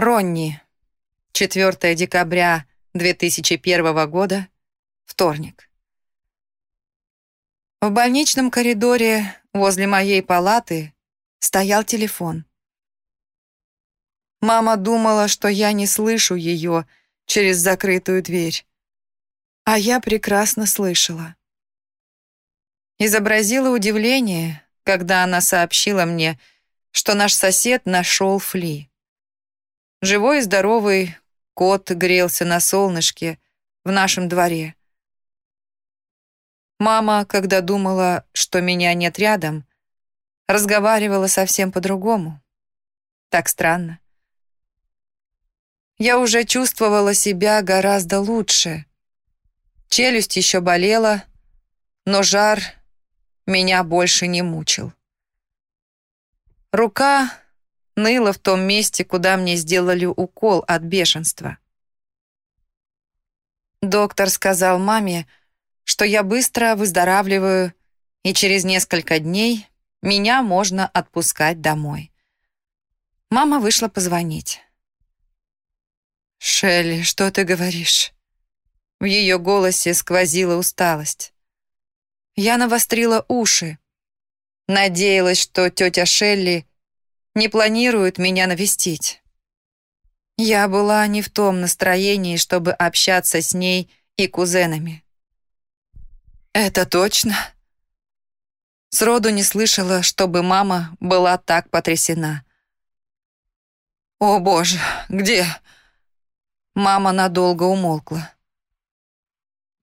Ронни. 4 декабря 2001 года. Вторник. В больничном коридоре возле моей палаты стоял телефон. Мама думала, что я не слышу ее через закрытую дверь. А я прекрасно слышала. Изобразила удивление, когда она сообщила мне, что наш сосед нашел Фли. Живой и здоровый кот грелся на солнышке в нашем дворе. Мама, когда думала, что меня нет рядом, разговаривала совсем по-другому. Так странно. Я уже чувствовала себя гораздо лучше. Челюсть еще болела, но жар меня больше не мучил. Рука ныла в том месте, куда мне сделали укол от бешенства. Доктор сказал маме, что я быстро выздоравливаю, и через несколько дней меня можно отпускать домой. Мама вышла позвонить. «Шелли, что ты говоришь?» В ее голосе сквозила усталость. Я навострила уши. Надеялась, что тетя Шелли не планирует меня навестить. Я была не в том настроении, чтобы общаться с ней и кузенами. «Это точно?» Сроду не слышала, чтобы мама была так потрясена. «О боже, где?» Мама надолго умолкла.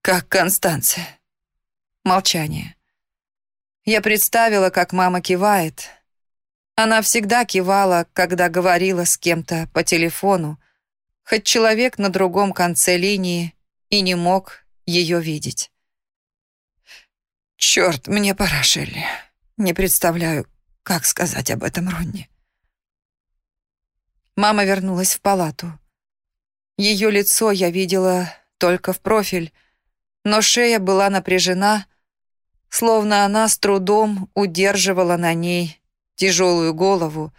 «Как Констанция?» Молчание. Я представила, как мама кивает, она всегда кивала, когда говорила с кем-то по телефону, хоть человек на другом конце линии и не мог ее видеть. «Черт, мне пора, Шелли. Не представляю, как сказать об этом Ронни». Мама вернулась в палату. Ее лицо я видела только в профиль, но шея была напряжена, словно она с трудом удерживала на ней тяжелую голову,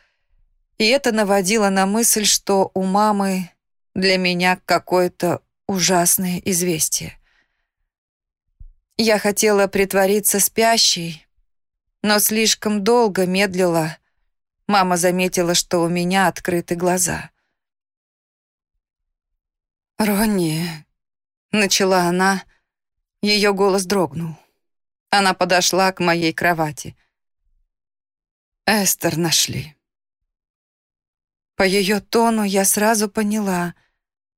и это наводило на мысль, что у мамы для меня какое-то ужасное известие. Я хотела притвориться спящей, но слишком долго медлила. Мама заметила, что у меня открыты глаза. «Ронни», — начала она, ее голос дрогнул. Она подошла к моей кровати — Эстер нашли. По ее тону я сразу поняла,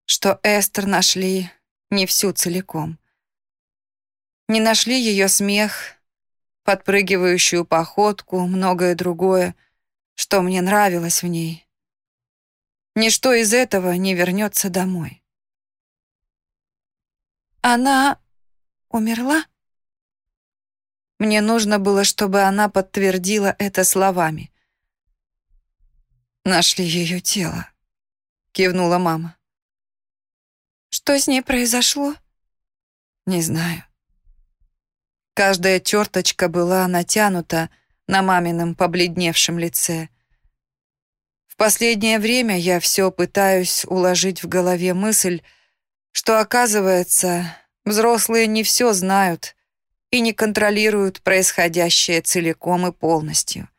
что Эстер нашли не всю целиком. Не нашли ее смех, подпрыгивающую походку, многое другое, что мне нравилось в ней. Ничто из этого не вернется домой. Она умерла? Мне нужно было, чтобы она подтвердила это словами. «Нашли ее тело», — кивнула мама. «Что с ней произошло?» «Не знаю». Каждая черточка была натянута на мамином побледневшем лице. В последнее время я все пытаюсь уложить в голове мысль, что, оказывается, взрослые не все знают и не контролируют происходящее целиком и полностью.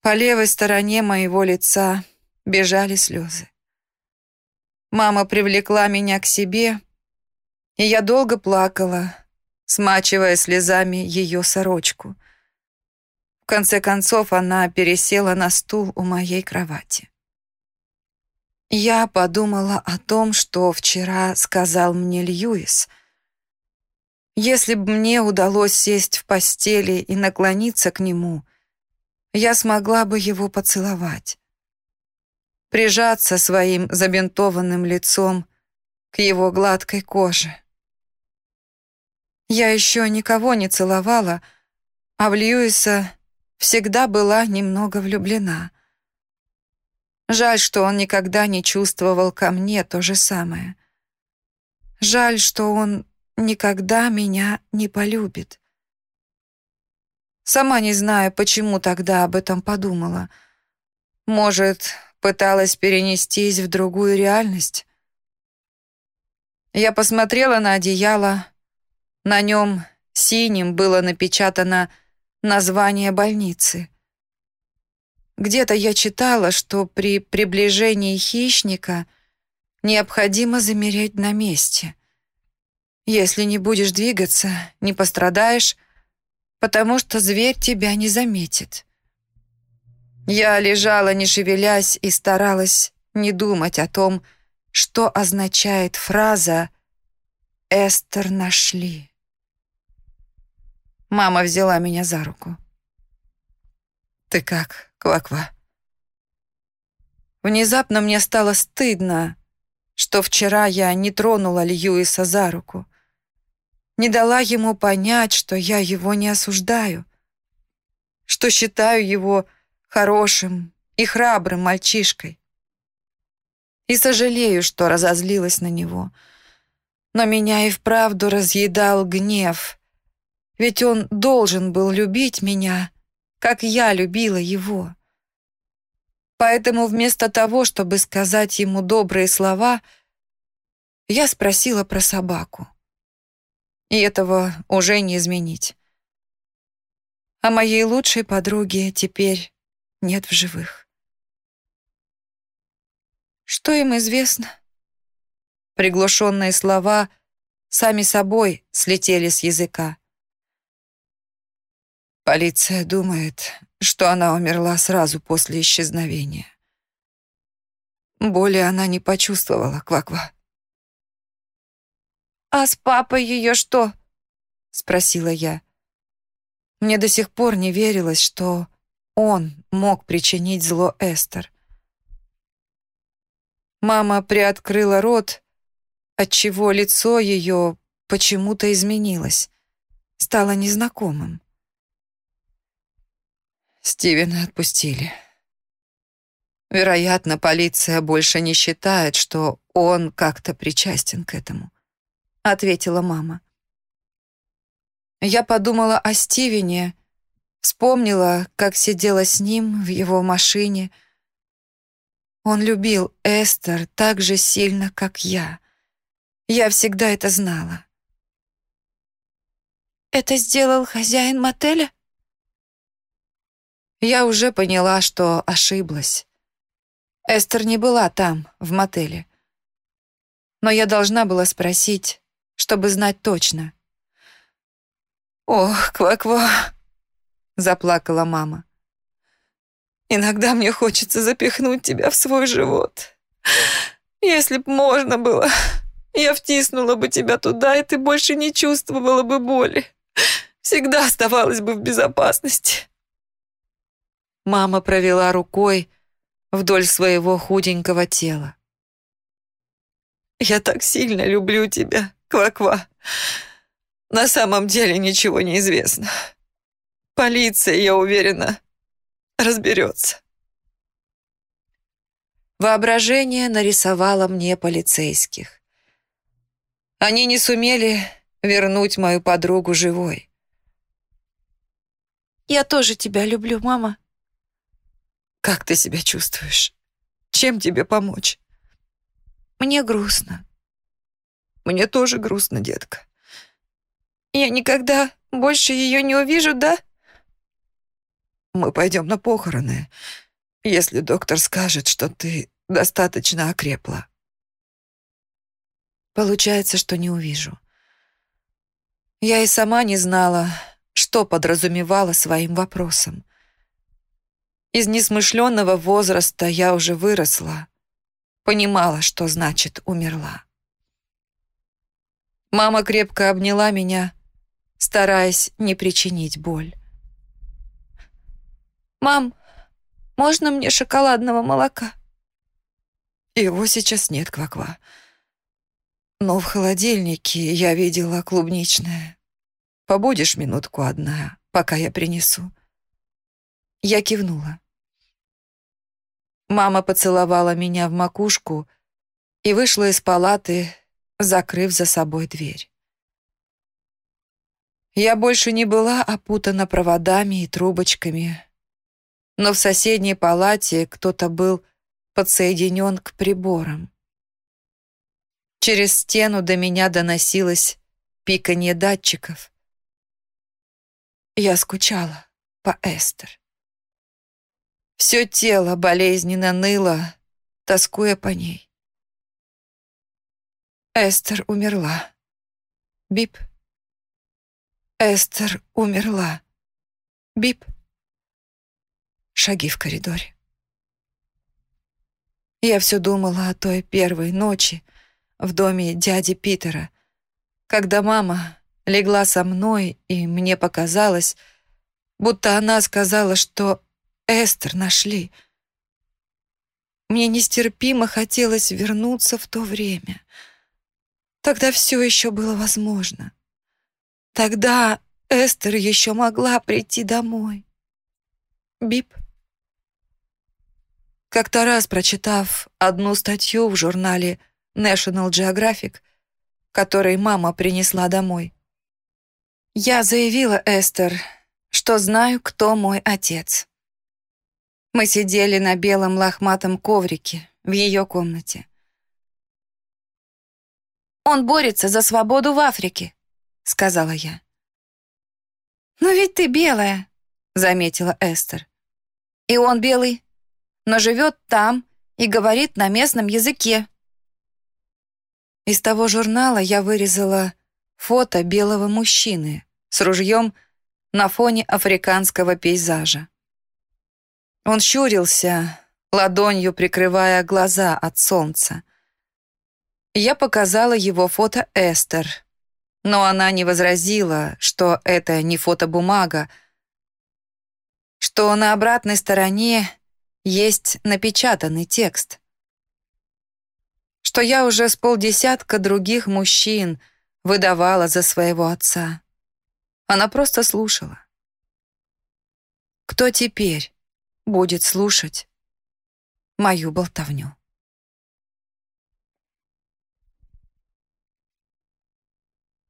По левой стороне моего лица бежали слезы. Мама привлекла меня к себе, и я долго плакала, смачивая слезами ее сорочку. В конце концов она пересела на стул у моей кровати. Я подумала о том, что вчера сказал мне Льюис — если бы мне удалось сесть в постели и наклониться к нему, я смогла бы его поцеловать. Прижаться своим забинтованным лицом к его гладкой коже. Я еще никого не целовала, а в Льюиса всегда была немного влюблена. Жаль, что он никогда не чувствовал ко мне то же самое. Жаль, что он никогда меня не полюбит. Сама не знаю, почему тогда об этом подумала. Может, пыталась перенестись в другую реальность. Я посмотрела на одеяло. На нем синим было напечатано название больницы. Где-то я читала, что при приближении хищника необходимо замереть на месте. Если не будешь двигаться, не пострадаешь, потому что зверь тебя не заметит. Я лежала, не шевелясь, и старалась не думать о том, что означает фраза «Эстер нашли». Мама взяла меня за руку. «Ты как, Кваква?» Внезапно мне стало стыдно, что вчера я не тронула Льюиса за руку. Не дала ему понять, что я его не осуждаю, что считаю его хорошим и храбрым мальчишкой. И сожалею, что разозлилась на него. Но меня и вправду разъедал гнев, ведь он должен был любить меня, как я любила его. Поэтому вместо того, чтобы сказать ему добрые слова, я спросила про собаку. И этого уже не изменить. А моей лучшей подруге теперь нет в живых. Что им известно? Приглушенные слова сами собой слетели с языка. Полиция думает, что она умерла сразу после исчезновения. Боли она не почувствовала, Кваква. «А с папой ее что?» — спросила я. Мне до сих пор не верилось, что он мог причинить зло Эстер. Мама приоткрыла рот, отчего лицо ее почему-то изменилось, стало незнакомым. Стивена отпустили. Вероятно, полиция больше не считает, что он как-то причастен к этому, ответила мама. Я подумала о Стивене Вспомнила, как сидела с ним в его машине. Он любил Эстер так же сильно, как я. Я всегда это знала. «Это сделал хозяин мотеля?» Я уже поняла, что ошиблась. Эстер не была там, в мотеле. Но я должна была спросить, чтобы знать точно. «Ох, ква-ква!» заплакала мама. «Иногда мне хочется запихнуть тебя в свой живот. Если б можно было, я втиснула бы тебя туда, и ты больше не чувствовала бы боли. Всегда оставалась бы в безопасности». Мама провела рукой вдоль своего худенького тела. «Я так сильно люблю тебя, Ква-Ква. На самом деле ничего не известно. Полиция, я уверена, разберется. Воображение нарисовало мне полицейских. Они не сумели вернуть мою подругу живой. «Я тоже тебя люблю, мама». «Как ты себя чувствуешь? Чем тебе помочь?» «Мне грустно». «Мне тоже грустно, детка». «Я никогда больше ее не увижу, да?» Мы пойдем на похороны, если доктор скажет, что ты достаточно окрепла. Получается, что не увижу. Я и сама не знала, что подразумевала своим вопросом. Из несмышленного возраста я уже выросла, понимала, что значит умерла. Мама крепко обняла меня, стараясь не причинить боль. «Мам, можно мне шоколадного молока?» Его сейчас нет, Кваква. Но в холодильнике я видела клубничное. Побудешь минутку одна, пока я принесу. Я кивнула. Мама поцеловала меня в макушку и вышла из палаты, закрыв за собой дверь. Я больше не была опутана проводами и трубочками, но в соседней палате кто-то был подсоединен к приборам. Через стену до меня доносилось пиканье датчиков. Я скучала по Эстер. Все тело болезненно ныло, тоскуя по ней. Эстер умерла. Бип. Эстер умерла. Бип. Шаги в коридоре. Я все думала о той первой ночи в доме дяди Питера, когда мама легла со мной, и мне показалось, будто она сказала, что Эстер нашли. Мне нестерпимо хотелось вернуться в то время. Тогда все еще было возможно. Тогда Эстер еще могла прийти домой. Бип. Как-то раз, прочитав одну статью в журнале National Geographic, который мама принесла домой, я заявила Эстер, что знаю, кто мой отец. Мы сидели на белом лохматом коврике в ее комнате. «Он борется за свободу в Африке», — сказала я. «Но ведь ты белая», — заметила Эстер. «И он белый, но живет там и говорит на местном языке». Из того журнала я вырезала фото белого мужчины с ружьем на фоне африканского пейзажа. Он щурился, ладонью прикрывая глаза от солнца. Я показала его фото Эстер, но она не возразила, что это не фотобумага, что на обратной стороне есть напечатанный текст что я уже с полдесятка других мужчин выдавала за своего отца. Она просто слушала. Кто теперь будет слушать мою болтовню?